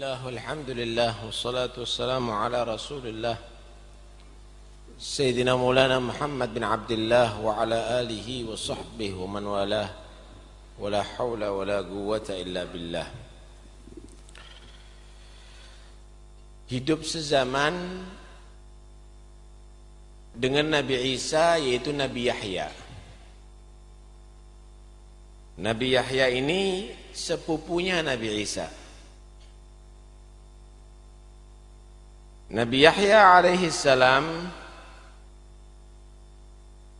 الله والحمد لله والصلاة والسلام على رسول الله سيدنا مولانا محمد بن عبد الله وعلى آله وصحبه ومن والاه ولا حول ولا قوة إلا بالله hidup sezaman dengan Nabi Isa yaitu Nabi Yahya Nabi Yahya ini sepupunya Nabi Isa Nabi Yahya alaihi salam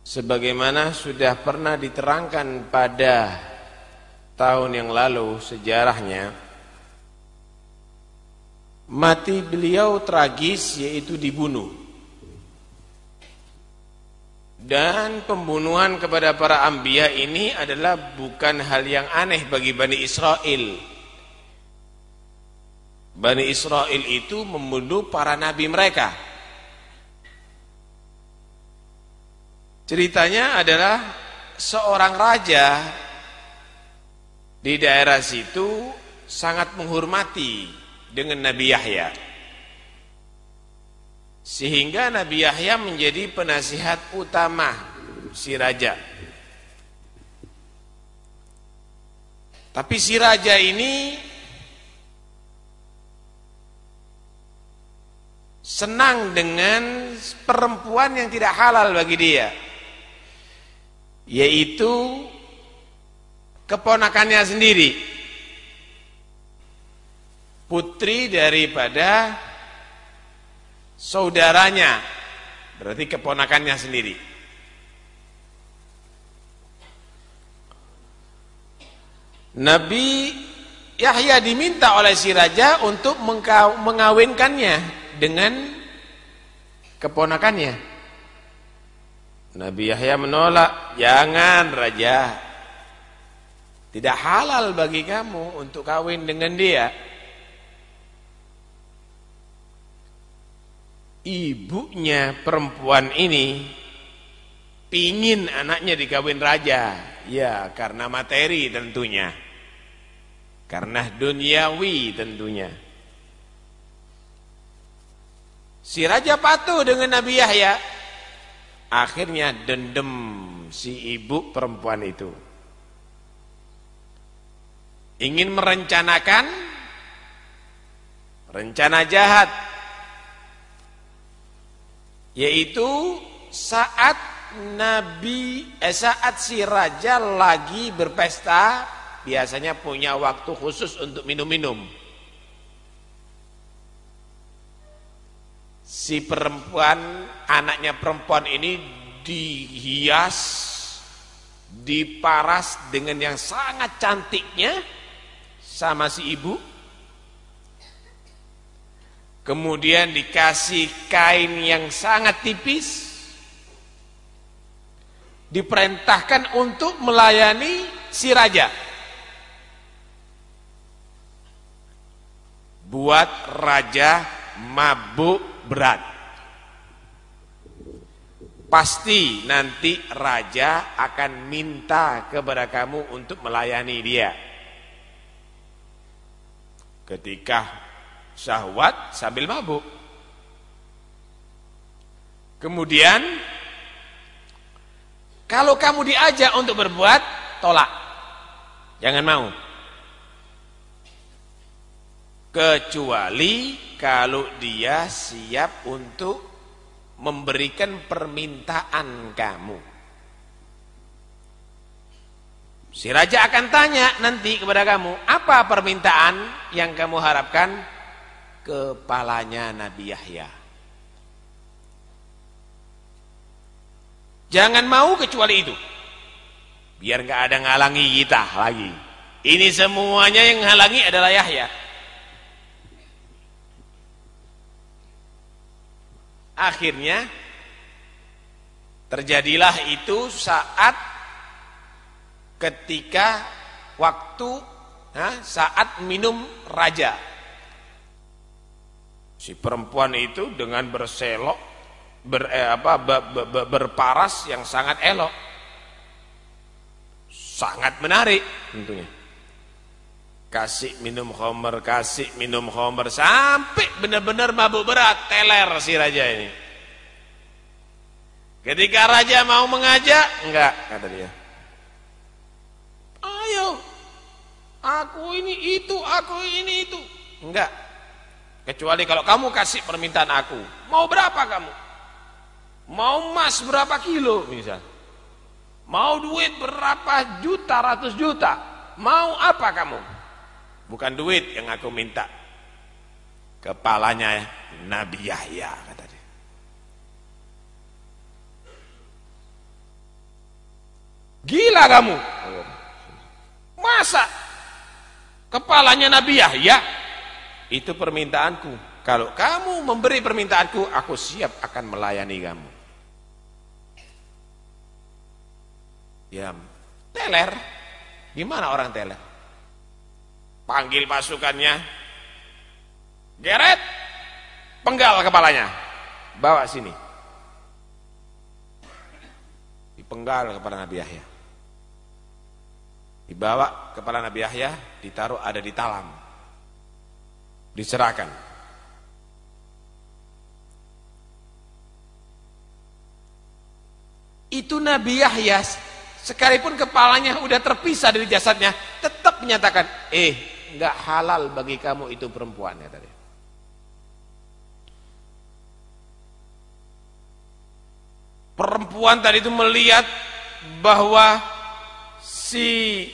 sebagaimana sudah pernah diterangkan pada tahun yang lalu sejarahnya mati beliau tragis yaitu dibunuh. Dan pembunuhan kepada para anbiya ini adalah bukan hal yang aneh bagi Bani Israel Bani Israel itu membunuh para nabi mereka. Ceritanya adalah seorang raja di daerah situ sangat menghormati dengan Nabi Yahya. Sehingga Nabi Yahya menjadi penasihat utama si raja. Tapi si raja ini senang dengan perempuan yang tidak halal bagi dia yaitu keponakannya sendiri. Putri daripada saudaranya berarti keponakannya sendiri. Nabi Yahya diminta oleh si raja untuk mengawinkannya dengan keponakannya. Nabi Yahya menolak, "Jangan, Raja. Tidak halal bagi kamu untuk kawin dengan dia." Ibunya perempuan ini pingin anaknya dikawin raja. Ya, karena materi tentunya. Karena duniawi tentunya. Si raja patuh dengan Nabi Yahya. Akhirnya dendam si ibu perempuan itu. Ingin merencanakan rencana jahat. Yaitu saat Nabi eh, saat si raja lagi berpesta biasanya punya waktu khusus untuk minum-minum. Si perempuan anaknya perempuan ini dihias diparas dengan yang sangat cantiknya sama si ibu. Kemudian dikasih kain yang sangat tipis. Diperintahkan untuk melayani si raja. Buat raja mabuk berat. Pasti nanti raja akan minta kepada kamu untuk melayani dia. Ketika syahwat sambil mabuk. Kemudian kalau kamu diajak untuk berbuat, tolak. Jangan mau. Kecuali kalau dia siap untuk memberikan permintaan kamu. Si raja akan tanya nanti kepada kamu, apa permintaan yang kamu harapkan? Kepalanya Nabi Yahya. Jangan mau kecuali itu. Biar nggak ada ngalangi kita lagi. Ini semuanya yang ngalangi adalah Yahya. Akhirnya terjadilah itu saat ketika waktu saat minum raja. Si perempuan itu dengan berselok ber, eh, apa, be, be, be, berparas yang sangat elok. Sangat menarik tentunya. Kasih minum homer, kasih minum homer sampai benar-benar mabuk berat, teler si raja ini. Ketika raja mau mengajak, enggak kata dia. Ayo, aku ini itu, aku ini itu. Enggak. Kecuali kalau kamu kasih permintaan aku. Mau berapa kamu? Mau emas berapa kilo misal? Mau duit berapa juta, ratus juta? Mau apa kamu? Bukan duit yang aku minta. Kepalanya Nabi Yahya kata dia. Gila kamu. Masa kepalanya Nabi Yahya? Itu permintaanku. Kalau kamu memberi permintaanku, aku siap akan melayani kamu. Ya, teler. Gimana orang teler? Panggil pasukannya. Geret. Penggal kepalanya. Bawa sini. Dipenggal kepala Nabi Yahya. Dibawa kepala Nabi Yahya ditaruh ada di talam. Diserahkan. Itu Nabi Yahya sekalipun kepalanya udah terpisah dari jasadnya tetap menyatakan eh nggak halal bagi kamu itu perempuan ya tadi. Perempuan tadi itu melihat bahwa si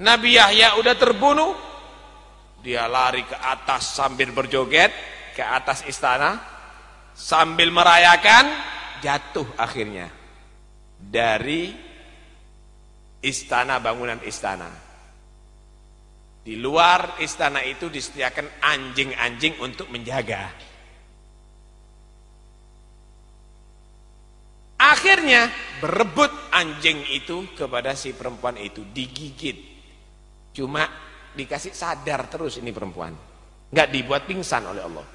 Nabi Yahya udah terbunuh, dia lari ke atas sambil berjoget ke atas istana sambil merayakan jatuh akhirnya dari istana bangunan istana. Di luar istana itu disediakan anjing-anjing untuk menjaga. Akhirnya berebut anjing itu kepada si perempuan itu, digigit. Cuma dikasih sadar terus ini perempuan. Nggak dibuat pingsan oleh Allah.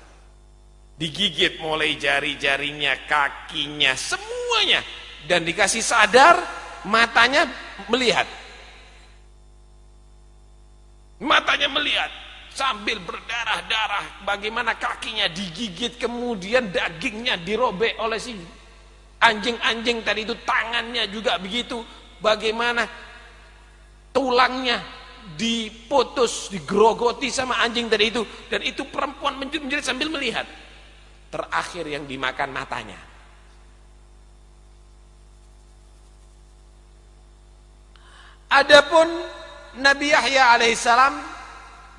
Digigit mulai jari-jarinya, kakinya, semuanya. Dan dikasih sadar, matanya melihat. Matanya melihat sambil berdarah-darah bagaimana kakinya digigit kemudian dagingnya dirobek oleh si anjing-anjing tadi itu tangannya juga begitu. Bagaimana tulangnya diputus digrogoti sama anjing tadi itu. Dan itu perempuan menjerit sambil melihat. Terakhir yang dimakan matanya. Adapun Nabi Yahya alaihissalam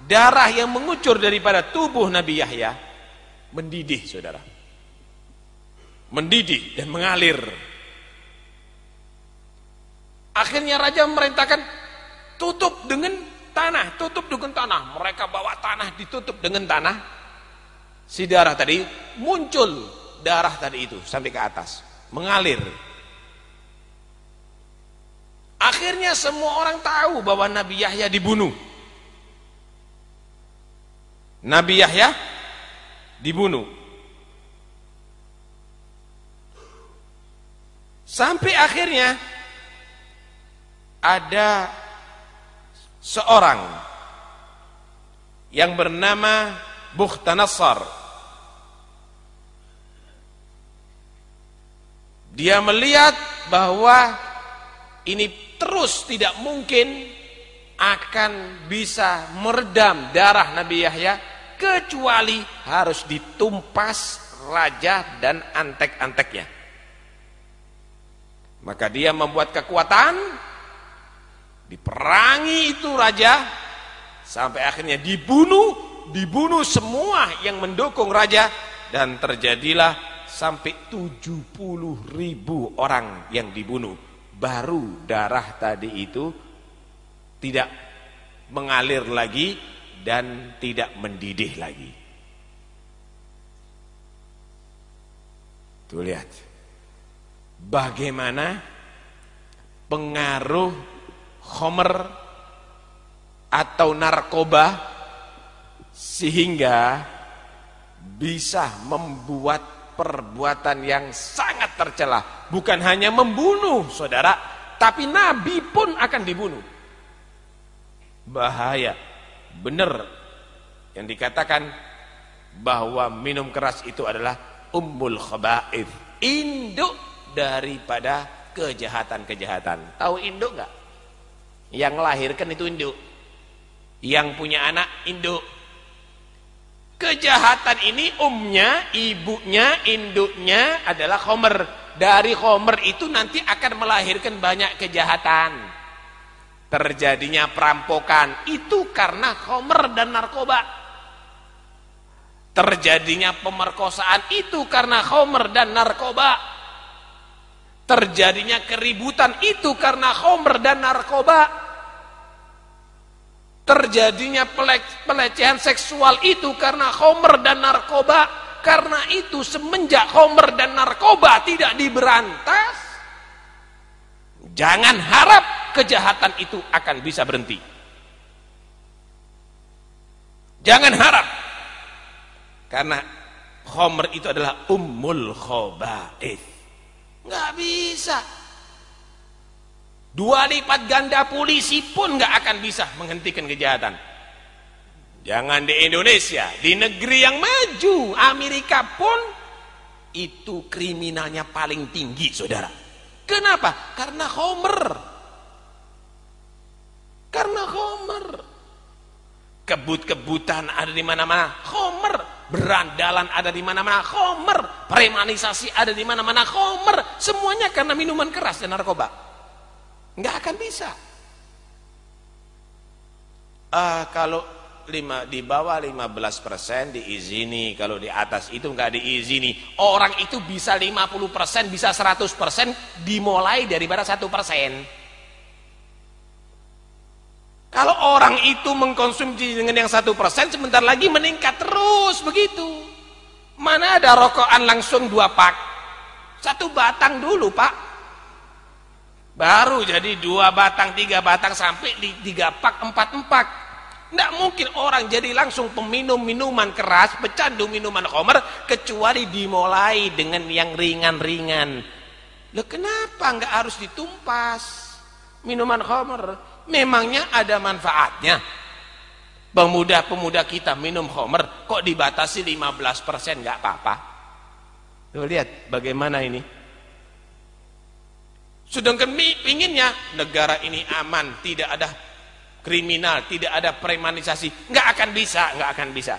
darah yang mengucur daripada tubuh Nabi Yahya mendidih saudara. Mendidih dan mengalir. Akhirnya raja memerintahkan tutup dengan tanah tutup dengan tanah. Mereka bawa tanah ditutup dengan tanah. Si darah tadi muncul darah tadi itu sampai ke atas mengalir Akhirnya semua orang tahu bahwa Nabi Yahya dibunuh. Nabi Yahya dibunuh. Sampai akhirnya ada seorang yang bernama Buhtanassar. Dia melihat bahwa ini terus tidak mungkin akan bisa meredam darah Nabi Yahya kecuali harus ditumpas raja dan antek-anteknya. Maka dia membuat kekuatan diperangi itu raja sampai akhirnya dibunuh, dibunuh semua yang mendukung raja dan terjadilah sampai 70 ribu orang yang dibunuh baru darah tadi itu tidak mengalir lagi dan tidak mendidih lagi. Tuh lihat. Bagaimana pengaruh homer atau narkoba sehingga bisa membuat perbuatan yang sangat tercela. Bukan hanya membunuh saudara, tapi Nabi pun akan dibunuh. bahaya. Benar yang dikatakan bahwa minum keras itu adalah ummul khaba'ith. Induk daripada kejahatan-kejahatan. Tahu induk enggak yang melahirkan itu induk. Yang punya anak induk kejahatan ini umnya ibunya induknya adalah khomer dari khomer itu nanti akan melahirkan banyak kejahatan. Terjadinya perampokan. Itu karena khomer dan narkoba. Terjadinya pemerkosaan. Itu karena khomer dan narkoba. Terjadinya keributan. Itu karena khomer dan narkoba terjadinya pelecehan seksual itu karena khomer dan narkoba karena itu semenjak homer dan narkoba tidak diberantas, jangan harap kejahatan itu akan bisa berhenti. Jangan harap. Karena homer itu adalah ummul khoba'ith. Nggak bisa. Dua lipat ganda polisi pun nggak akan bisa menghentikan kejahatan. Jangan di Indonesia, di negeri yang maju, Amerika pun itu kriminalnya paling tinggi, saudara. Kenapa? Karena Homer. Karena Homer. Kebut-kebutan ada di mana-mana, Homer. Berandalan ada di mana-mana, Homer. Premanisasi ada di mana-mana, Homer. Semuanya karena minuman keras dan narkoba. Nggak akan bisa. Uh, kalau lima, di bawah 15% diizini. Kalau di atas itu enggak diizini. Orang itu bisa 50% bisa 100% dimulai daripada 1% kalau orang itu mengkonsumsi dengan yang 1% sebentar lagi meningkat terus begitu. Mana ada rokokan langsung dua pak? Satu batang dulu pak baru jadi dua batang tiga batang sampai di tiga pak empat empat tidak mungkin orang jadi langsung peminum minuman keras, pecandu minuman khamr kecuali dimulai dengan yang ringan-ringan. Loh kenapa nggak harus ditumpas minuman khamr? Memangnya ada manfaatnya. Pemuda-pemuda kita minum khamr kok dibatasi 15% nggak apa-apa. Lihat bagaimana ini. Sedangkan pinginnya negara ini aman, tidak ada kriminal, tidak ada premanisasi, nggak akan bisa, nggak akan bisa.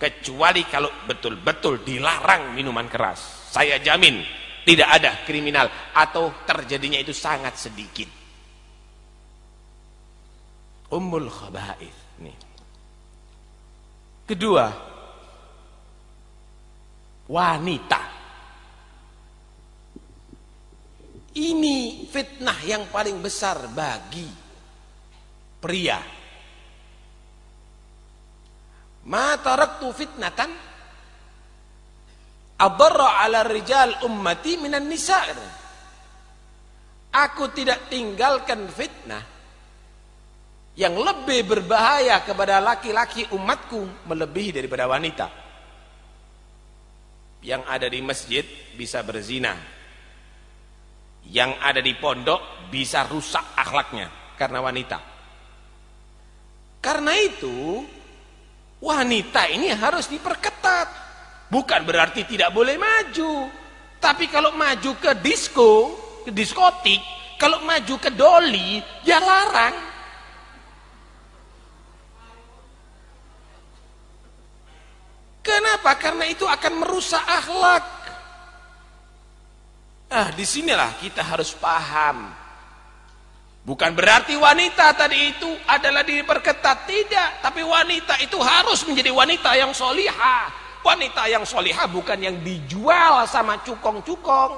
Kecuali kalau betul-betul dilarang minuman keras. Saya jamin tidak ada kriminal atau terjadinya itu sangat sedikit. Ummul khaba'ith nih. Kedua, wanita. Ini fitnah yang paling besar bagi pria. Ma taraktu fitnatan adarra 'ala rijal ummati minan nisa. Aku tidak tinggalkan fitnah yang lebih berbahaya kepada laki-laki umatku melebihi daripada wanita. Yang ada di masjid bisa berzina. Yang ada di pondok bisa rusak akhlaknya karena wanita. Karena itu wanita ini harus diperketat. Bukan berarti tidak boleh maju. Tapi kalau maju ke disco, ke diskotik, kalau maju ke doli, ya larang. Kenapa? Karena itu akan merusak akhlak. Ah, di sinilah kita harus paham Bukan berarti wanita tadi itu adalah diperketat, tidak. Tapi wanita itu harus menjadi wanita yang solihah. Wanita yang solihah bukan yang dijual sama cukong-cukong.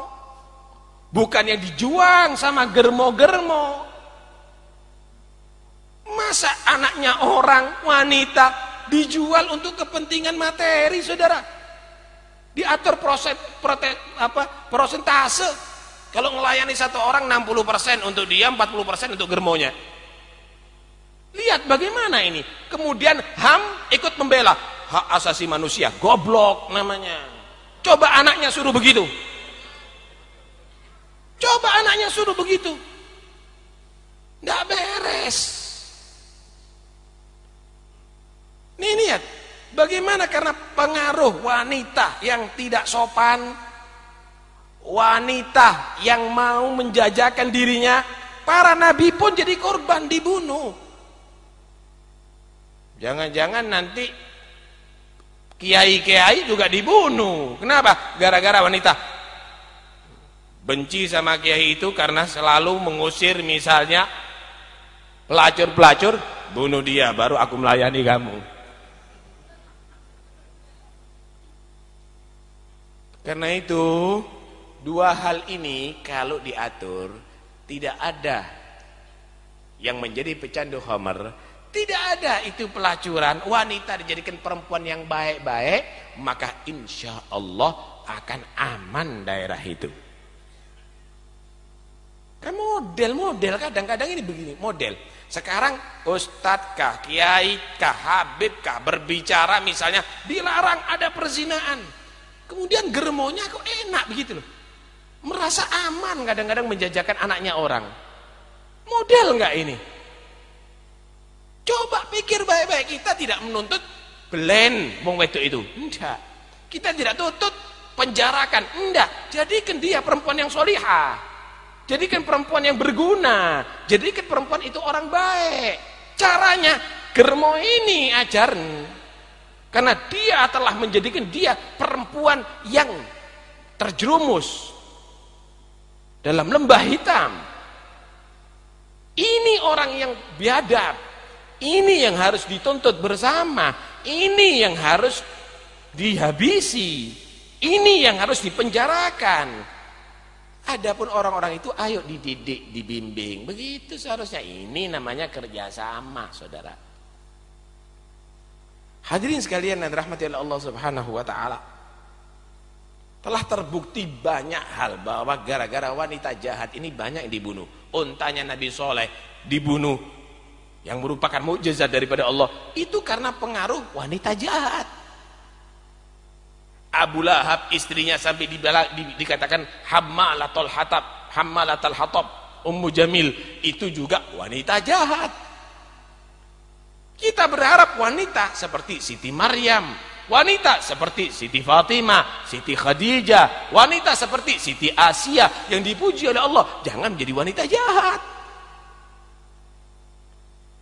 Bukan yang dijual sama germo-germo. Masa anaknya orang wanita dijual untuk kepentingan materi, saudara? Diatur proses, prote, apa, prosentase kalau melayani satu orang 60% untuk dia, 40% untuk germonya. Lihat bagaimana ini. Kemudian HAM ikut membela hak asasi manusia. Goblok namanya. Coba anaknya suruh begitu. Coba anaknya suruh begitu. Tidak beres. Nih lihat, bagaimana karena pengaruh wanita yang tidak sopan, wanita yang mau menjajakan dirinya, para nabi pun jadi korban dibunuh. Jangan-jangan nanti kiai-kiai juga dibunuh. Kenapa? Gara-gara wanita. Benci sama kiai itu karena selalu mengusir misalnya pelacur-pelacur, bunuh dia baru aku melayani kamu. Karena itu dua hal ini kalau diatur tidak ada yang menjadi pecandu homer tidak ada itu pelacuran, wanita dijadikan perempuan yang baik-baik, maka insya Allah akan aman daerah itu. Kan model-model kadang-kadang ini begini, model. Sekarang ustadz kah, kiai kah, habib kah berbicara misalnya dilarang ada perzinaan. Kemudian germonya kok enak begitu loh. Merasa aman kadang-kadang menjajakan anaknya orang. Model enggak ini? Coba pikir baik-baik, kita tidak menuntut blend wong wedok itu. Enggak. Kita tidak tuntut penjarakan. Enggak. Jadikan dia perempuan yang solihah. Jadikan perempuan yang berguna. Jadikan perempuan itu orang baik. Caranya, germo ini ajaran. Karena dia telah menjadikan dia perempuan yang terjerumus dalam lembah hitam. Ini orang yang biadab. Ini yang harus dituntut bersama. Ini yang harus dihabisi. Ini yang harus dipenjarakan. Adapun orang-orang itu ayo dididik, dibimbing. Begitu seharusnya. Ini namanya kerjasama, saudara. Hadirin sekalian dan rahmati Allah Subhanahu wa taala. Telah terbukti banyak hal bahwa gara-gara wanita jahat ini banyak yang dibunuh. Untanya Nabi Soleh dibunuh. Yang merupakan mukjizat daripada Allah. Itu karena pengaruh wanita jahat. Abu Lahab istrinya sampai dibala, di, dikatakan hammalatul hatab hammalatul hatab Ummu Jamil. Itu juga wanita jahat kita berharap wanita seperti Siti Maryam wanita seperti Siti Fatimah Siti Khadijah wanita seperti Siti Asia yang dipuji oleh Allah jangan menjadi wanita jahat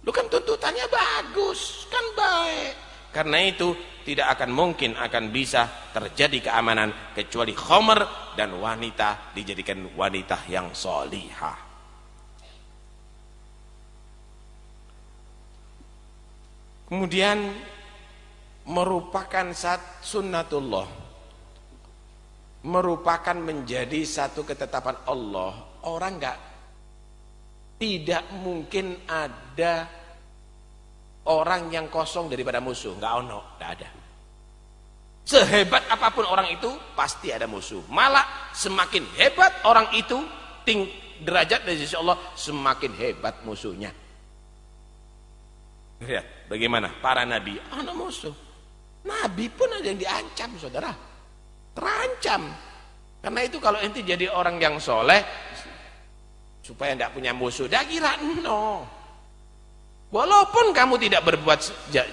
Lu kan tuntutannya bagus, kan baik. Karena itu tidak akan mungkin akan bisa terjadi keamanan kecuali khomer dan wanita dijadikan wanita yang solihah. Kemudian merupakan saat sunnatullah merupakan menjadi satu ketetapan Allah orang enggak tidak mungkin ada orang yang kosong daripada musuh. Nggak ono, nggak ada. Sehebat apa pun orang itu, pasti ada musuh. Malah semakin hebat orang itu, ting derajat dari sisi Allah, semakin hebat musuhnya. Lihat, bagaimana para nabi, anak musuh. Nabi pun ada yang diancam, saudara. Terancam. Karena itu kalau ente jadi orang yang soleh, supaya tidak punya musuh. Dah kira no. Walaupun kamu tidak berbuat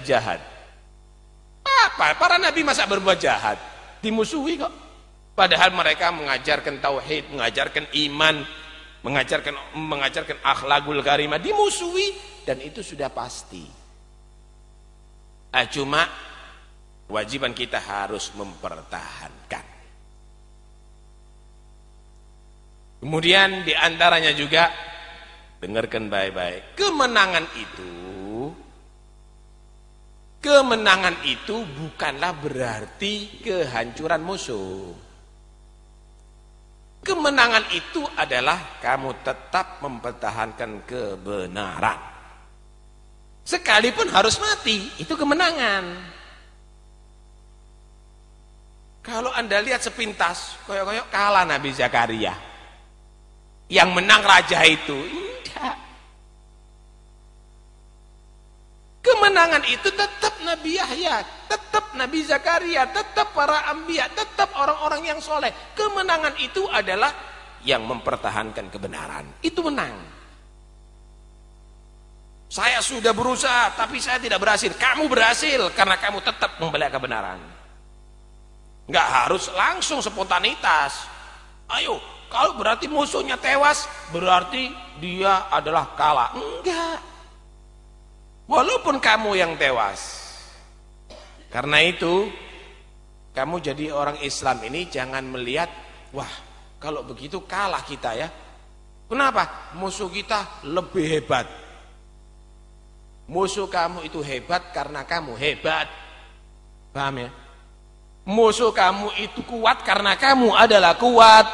jahat. Apa? Para nabi masa berbuat jahat? Dimusuhi kok. Padahal mereka mengajarkan tauhid, mengajarkan iman, mengajarkan mengajarkan akhlakul karimah, dimusuhi dan itu sudah pasti. Ah, cuma wajiban kita harus mempertahankan. Kemudian di antaranya juga dengarkan baik-baik. Kemenangan itu kemenangan itu bukanlah berarti kehancuran musuh. Kemenangan itu adalah kamu tetap mempertahankan kebenaran. Sekalipun harus mati, itu kemenangan. Kalau anda lihat sepintas, koyok-koyok kalah Nabi Zakaria. Yang menang raja itu tidak kemenangan itu tetap Nabi Yahya tetap Nabi Zakaria tetap para ambia tetap orang-orang yang soleh. Kemenangan itu adalah yang mempertahankan kebenaran. Itu menang Saya sudah berusaha, tapi saya tidak berhasil. Kamu berhasil karena kamu tetap membela kebenaran. Nggak harus langsung spontanitas. Ayo, kalau berarti musuhnya tewas, berarti dia adalah kalah. Enggak. Walaupun kamu yang tewas. Karena itu, kamu jadi orang Islam ini jangan melihat, wah, kalau begitu kalah kita ya. Kenapa? Musuh kita lebih hebat Musuh kamu itu hebat karena kamu hebat. Paham ya? Musuh kamu itu kuat karena kamu adalah kuat.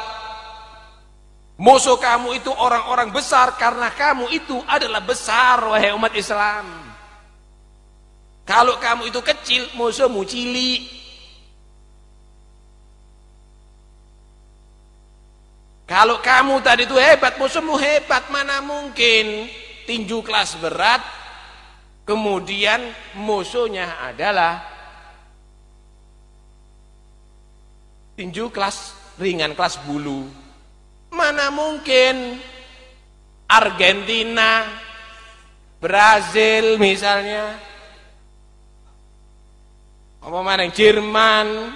Musuh kamu itu orang-orang besar karena kamu itu adalah besar wahai umat Islam. Kalau kamu itu kecil, musuhmu cilik. Kalau kamu tadi itu hebat, musuhmu hebat, mana mungkin tinju kelas berat Kemudian musuhnya adalah tinju kelas ringan kelas bulu. Mana mungkin Argentina, Brazil misalnya, apa mana Jerman,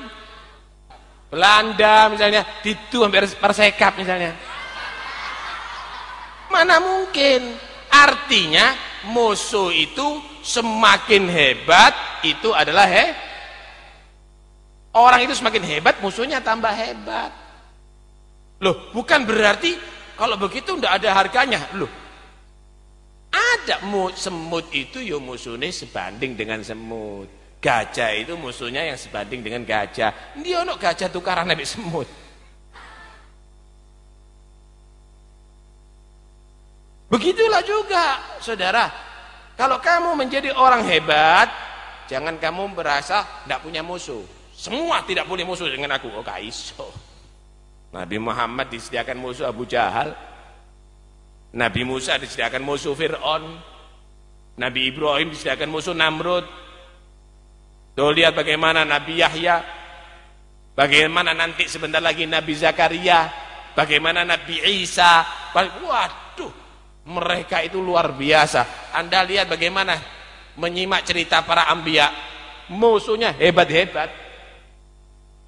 Belanda misalnya, itu hampir persekap misalnya. Mana mungkin? Artinya musuh itu semakin hebat itu adalah he orang itu semakin hebat musuhnya tambah hebat. Loh bukan berarti kalau begitu tidak ada harganya. Loh ada semut itu ya musuhnya sebanding dengan semut. Gajah itu musuhnya yang sebanding dengan gajah. Dia ono gajah tukaran nabi semut Begitulah juga, saudara. Kalau kamu menjadi orang hebat, jangan kamu merasa tidak punya musuh. Semua tidak boleh musuh dengan aku. Oh, kaiso. Nabi Muhammad disediakan musuh Abu Jahal. Nabi Musa disediakan musuh Fir'aun. Nabi Ibrahim disediakan musuh Namrud. Tuh lihat bagaimana Nabi Yahya. Bagaimana nanti sebentar lagi Nabi Zakaria. Bagaimana Nabi Isa. Waduh mereka itu luar biasa. Anda lihat bagaimana menyimak cerita para ambia. Musuhnya hebat-hebat.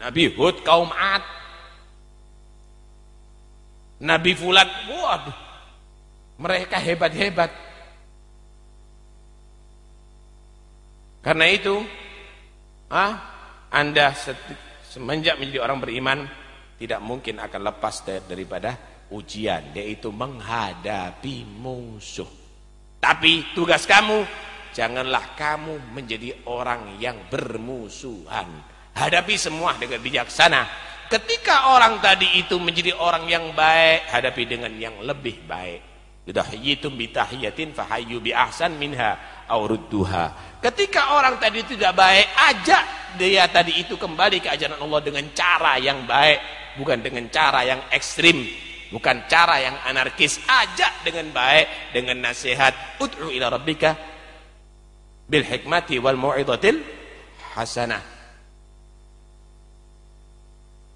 Nabi Hud kaum Ad. Nabi Fulan, waduh. Mereka hebat-hebat. Karena itu, ah, Anda semenjak menjadi orang beriman tidak mungkin akan lepas daripada ujian yaitu menghadapi musuh. Tapi tugas kamu janganlah kamu menjadi orang yang bermusuhan. Hadapi semua dengan bijaksana. Ketika orang tadi itu menjadi orang yang baik hadapi dengan yang lebih baik. Yudahiyitum bitahiyatin fahayyu bi ahsan minha aurudduha. Ketika orang tadi tidak baik ajak dia tadi itu kembali ke ajaran Allah dengan cara yang baik bukan dengan cara yang ekstrim bukan cara yang anarkis. Ajak dengan baik dengan nasihat. Ud'u ila rabbika bil hikmati wal mau'izatil hasanah.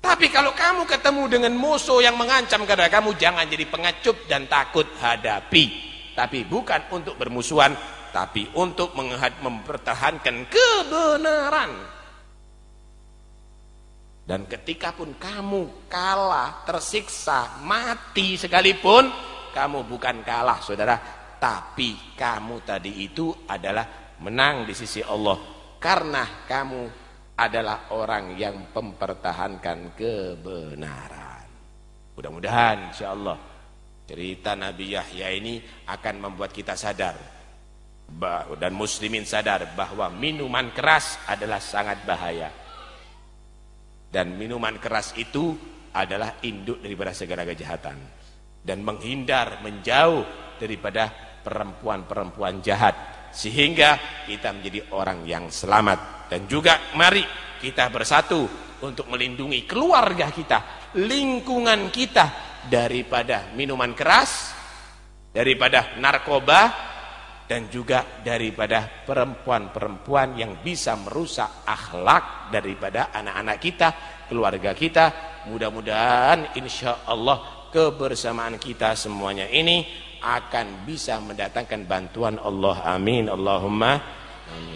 Tapi kalau kamu ketemu dengan musuh yang mengancam kepada kamu jangan jadi pengecup dan takut hadapi. Tapi bukan untuk bermusuhan tapi untuk mempertahankan kebenaran dan ketika pun kamu kalah, tersiksa, mati sekalipun, kamu bukan kalah saudara, tapi kamu tadi itu adalah menang di sisi Allah. Karena kamu adalah orang yang mempertahankan kebenaran. Mudah-mudahan insya Allah cerita Nabi Yahya ini akan membuat kita sadar dan muslimin sadar bahwa minuman keras adalah sangat bahaya dan minuman keras itu adalah induk daripada segala kejahatan. Dan menghindar menjauh daripada perempuan-perempuan jahat. Sehingga kita menjadi orang yang selamat. Dan juga mari kita bersatu untuk melindungi keluarga kita lingkungan kita daripada minuman keras daripada narkoba dan juga daripada perempuan-perempuan yang bisa merusak akhlak daripada anak-anak kita, keluarga kita. Mudah-mudahan insya Allah kebersamaan kita semuanya ini akan bisa mendatangkan bantuan Allah amin Allahumma amin